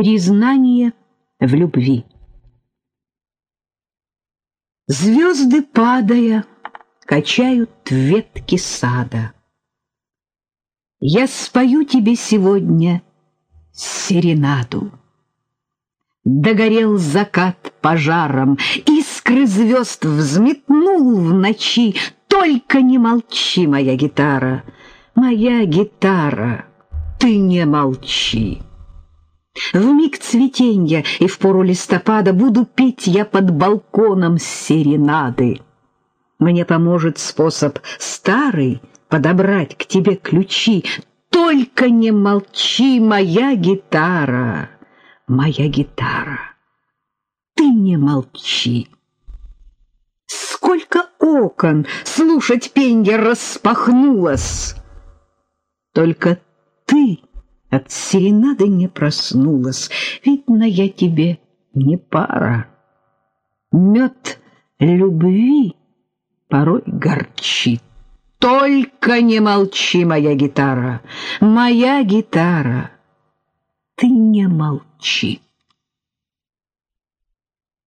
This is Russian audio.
Признание в любви. Звезды, падая, качают ветки сада. Я спою тебе сегодня серенаду. Догорел закат пожаром, искры звезд взметнул в ночи. Только не молчи, моя гитара, моя гитара, ты не молчи. В миг цветенья и в пору листопада буду петь я под балконом серенады. Мне поможет способ старый подобрать к тебе ключи. Только не молчи, моя гитара, моя гитара. Ты не молчи. Сколько окон слушать пенье распахнулось. Только от серенады не проснулась. Видно, я тебе не пара. Мед любви порой горчит. Только не молчи, моя гитара, моя гитара. Ты не молчи.